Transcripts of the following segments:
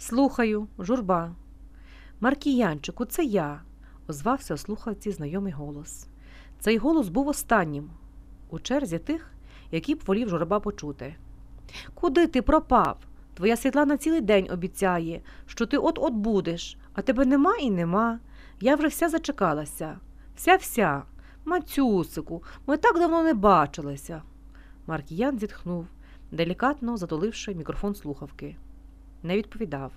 Слухаю, журба. Маркіянчику, це я, озвався у слухавці знайомий голос. Цей голос був останнім у черзі тих, які б волів журба почути. Куди ти пропав? Твоя Світлана цілий день обіцяє, що ти от-от будеш, а тебе нема і нема. Я вже вся зачекалася. Вся вся. Мацюсику, ми так давно не бачилися. Маркіян зітхнув, делікатно затуливши мікрофон слухавки. Не відповідав.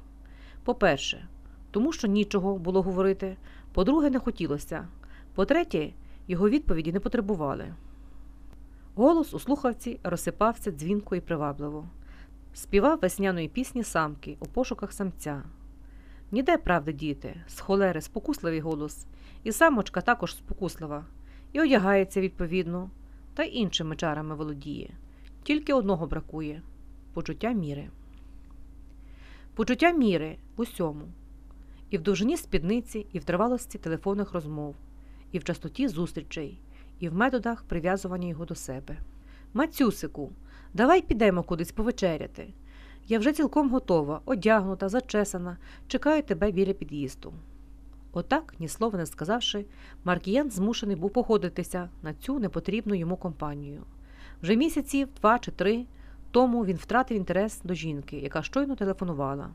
По-перше, тому що нічого було говорити. По-друге, не хотілося. По-третє, його відповіді не потребували. Голос у слухавці розсипався дзвінко і привабливо. Співав весняної пісні самки у пошуках самця. Ніде правди діти, з холери спокусливий голос, і самочка також спокуслива, і одягається відповідно, та іншими чарами володіє. Тільки одного бракує почуття міри. Почуття міри в усьому, і в довжині спідниці, і в тривалості телефонних розмов, і в частоті зустрічей, і в методах прив'язування його до себе. Мацюсику, давай підемо кудись повечеряти. Я вже цілком готова, одягнута, зачесана, чекаю тебе біля під'їзду. Отак, ні слова не сказавши, Маркіян змушений був погодитися на цю непотрібну йому компанію. Вже місяців два чи три тому він втратив інтерес до жінки, яка щойно телефонувала.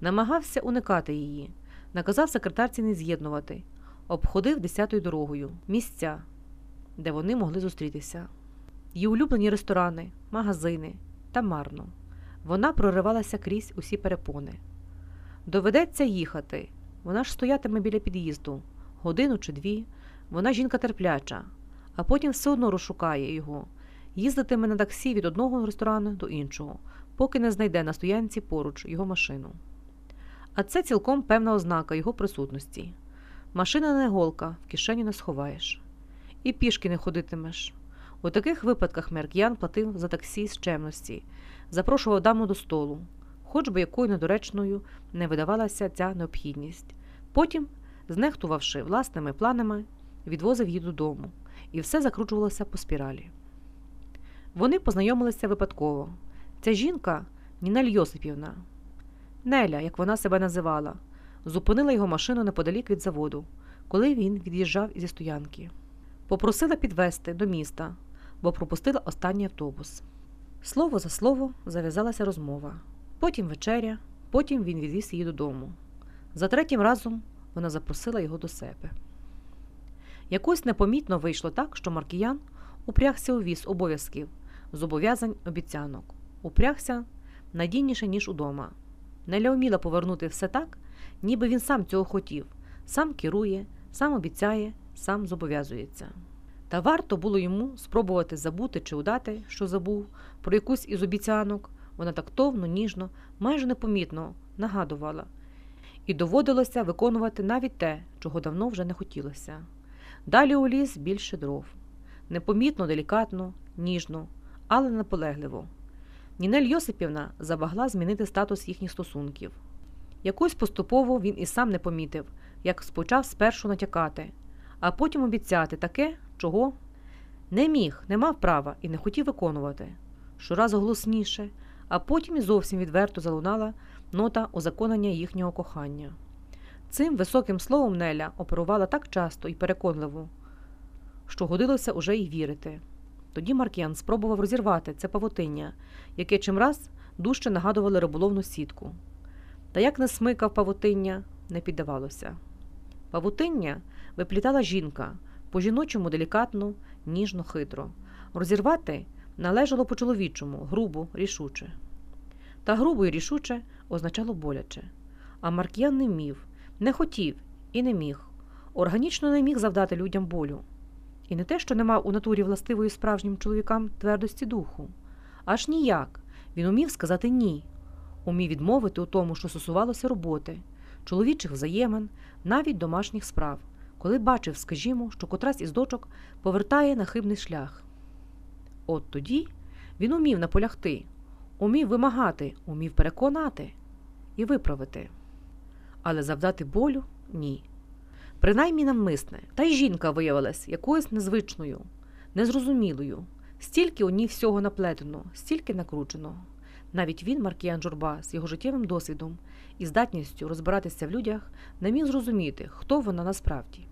Намагався уникати її, наказав секретарці не з'єднувати, обходив десятою дорогою місця, де вони могли зустрітися. Її улюблені ресторани, магазини та марно. Вона проривалася крізь усі перепони. Доведеться їхати. Вона ж стоятиме біля під'їзду, годину чи дві. Вона жінка терпляча, а потім все одно розшукає його, їздитиме на таксі від одного ресторану до іншого, поки не знайде на стоянці поруч його машину. А це цілком певна ознака його присутності. Машина не голка, в кишені не сховаєш. І пішки не ходитимеш. У таких випадках Мерк'ян платив за таксі з чемності, запрошував даму до столу, хоч би якою недоречною не видавалася ця необхідність. Потім, знехтувавши власними планами, відвозив її додому, і все закручувалося по спіралі. Вони познайомилися випадково. Ця жінка Нінель Йосипівна, Неля, як вона себе називала, зупинила його машину неподалік від заводу, коли він від'їжджав зі стоянки. Попросила підвести до міста, бо пропустила останній автобус. Слово за слово зав'язалася розмова. Потім вечеря, потім він відвіз її додому. За третім разом вона запросила його до себе. Якось непомітно вийшло так, що Маркіян упрягся у віз обов'язків, зобов'язань обіцянок, упрягся надійніше, ніж удома. Неля вміла повернути все так, ніби він сам цього хотів, сам керує, сам обіцяє, сам зобов'язується. Та варто було йому спробувати забути чи удати, що забув, про якусь із обіцянок, вона тактовно, ніжно, майже непомітно нагадувала, і доводилося виконувати навіть те, чого давно вже не хотілося. Далі у ліс більше дров. Непомітно, делікатно, ніжно, але наполегливо. Нінель Йосипівна забагла змінити статус їхніх стосунків. Якось поступово він і сам не помітив, як спочав спершу натякати, а потім обіцяти таке, чого не міг, не мав права і не хотів виконувати. Щораз голосніше, а потім і зовсім відверто залунала нота узаконення їхнього кохання. Цим високим словом Неля оперувала так часто і переконливо, що годилося уже й вірити. Тоді Маркіян спробував розірвати це павутиння, яке чимраз дужче нагадувало риболовну сітку. Та як не смикав павутиння, не піддавалося. Павутиння виплітала жінка по жіночому делікатно, ніжно, хитро. Розірвати належало по чоловічому, грубо, рішуче. Та грубо і рішуче означало боляче. А Марк'ян не вмів, не хотів і не міг. Органічно не міг завдати людям болю. І не те, що не мав у натурі властивої справжнім чоловікам твердості духу. Аж ніяк. Він умів сказати ні, умів відмовити у тому, що стосувалося роботи, чоловічих взаємин, навіть домашніх справ, коли бачив, скажімо, що котрась із дочок повертає на хибний шлях. От тоді він умів наполягти, умів вимагати, умів переконати і виправити. Але завдати болю ні. Принаймні навмисне, та й жінка виявилась якоюсь незвичною, незрозумілою, стільки у ній всього наплетено, стільки накручено. Навіть він, Маркіян Журба, з його життєвим досвідом і здатністю розбиратися в людях, не міг зрозуміти, хто вона насправді.